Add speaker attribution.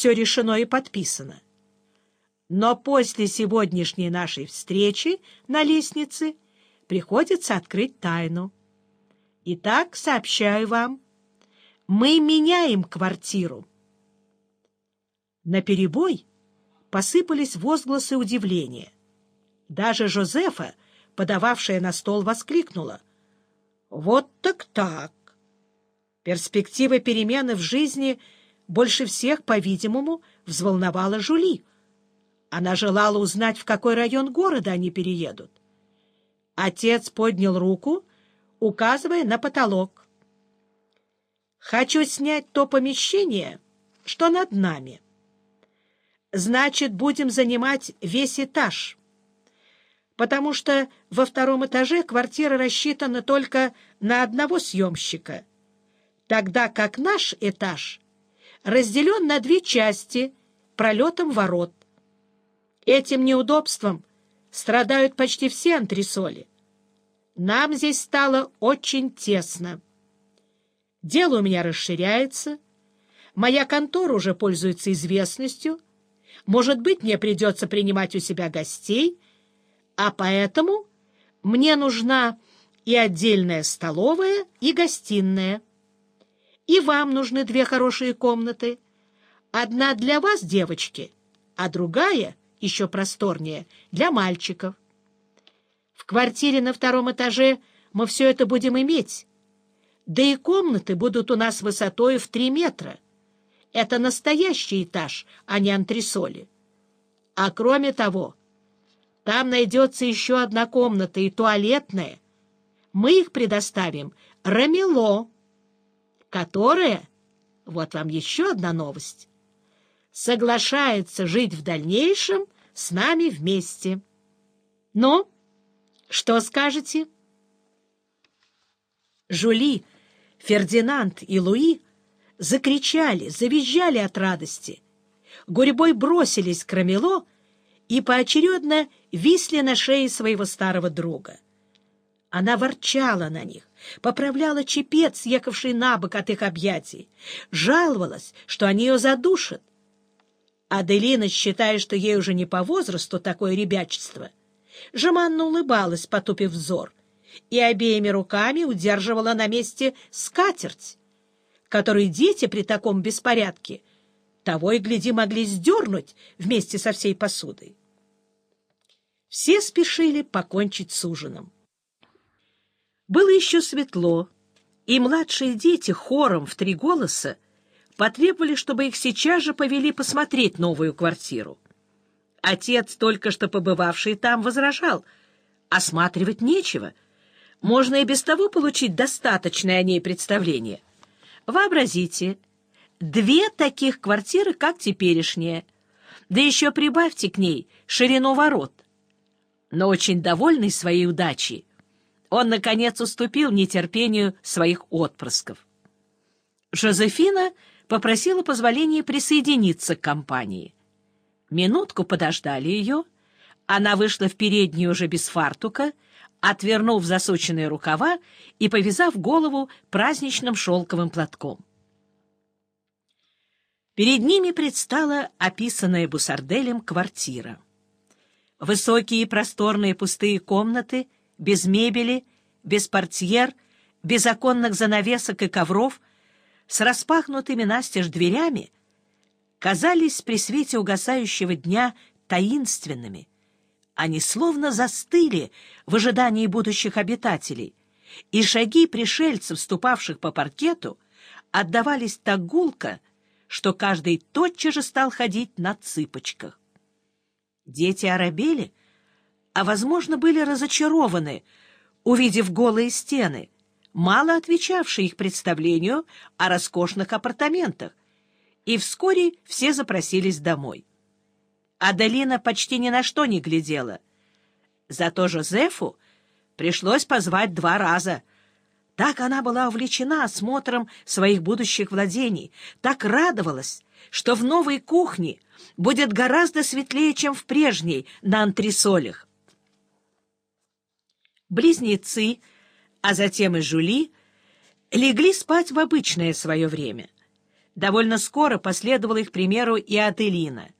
Speaker 1: все решено и подписано. Но после сегодняшней нашей встречи на лестнице приходится открыть тайну. Итак, сообщаю вам, мы меняем квартиру. На перебой посыпались возгласы удивления. Даже Жозефа, подававшая на стол, воскликнула. «Вот так так!» Перспектива перемены в жизни больше всех, по-видимому, взволновала Жули. Она желала узнать, в какой район города они переедут. Отец поднял руку, указывая на потолок. «Хочу снять то помещение, что над нами. Значит, будем занимать весь этаж, потому что во втором этаже квартира рассчитана только на одного съемщика, тогда как наш этаж разделен на две части пролетом ворот. Этим неудобством страдают почти все антресоли. Нам здесь стало очень тесно. Дело у меня расширяется, моя контора уже пользуется известностью, может быть, мне придется принимать у себя гостей, а поэтому мне нужна и отдельная столовая, и гостиная. И вам нужны две хорошие комнаты. Одна для вас, девочки, а другая — еще просторнее, для мальчиков. В квартире на втором этаже мы все это будем иметь. Да и комнаты будут у нас высотой в три метра. Это настоящий этаж, а не антресоли. А кроме того, там найдется еще одна комната и туалетная. Мы их предоставим Рамило, которая, вот вам еще одна новость, соглашается жить в дальнейшем с нами вместе. Ну, что скажете? Жули, Фердинанд и Луи закричали, завизжали от радости. Гурьбой бросились к Рамело и поочередно висли на шее своего старого друга. Она ворчала на них, поправляла чепец, ехавший на бок от их объятий, жаловалась, что они ее задушат. Аделина, считая, что ей уже не по возрасту такое ребячество, жеманно улыбалась, потупив взор, и обеими руками удерживала на месте скатерть, которую дети при таком беспорядке того и гляди могли сдернуть вместе со всей посудой. Все спешили покончить с ужином. Было еще светло, и младшие дети хором в три голоса потребовали, чтобы их сейчас же повели посмотреть новую квартиру. Отец, только что побывавший там, возражал. Осматривать нечего. Можно и без того получить достаточное о ней представление. Вообразите, две таких квартиры, как теперешняя, да еще прибавьте к ней ширину ворот. Но очень довольный своей удачей, он, наконец, уступил нетерпению своих отпрысков. Жозефина попросила позволения присоединиться к компании. Минутку подождали ее. Она вышла в переднюю уже без фартука, отвернув засученные рукава и повязав голову праздничным шелковым платком. Перед ними предстала описанная Бусарделем квартира. Высокие просторные пустые комнаты, без мебели, без портьер, без оконных занавесок и ковров — с распахнутыми настежь дверями казались при свете угасающего дня таинственными. Они словно застыли в ожидании будущих обитателей, и шаги пришельцев, ступавших по паркету, отдавались так гулко, что каждый тотчас же стал ходить на цыпочках. Дети оробели, а, возможно, были разочарованы, увидев голые стены — мало отвечавший их представлению о роскошных апартаментах, и вскоре все запросились домой. Аделина почти ни на что не глядела. Зато Жозефу пришлось позвать два раза. Так она была увлечена осмотром своих будущих владений, так радовалась, что в новой кухне будет гораздо светлее, чем в прежней на антресолях. Близнецы а затем и Жули, легли спать в обычное свое время. Довольно скоро последовала их примеру и Аделина —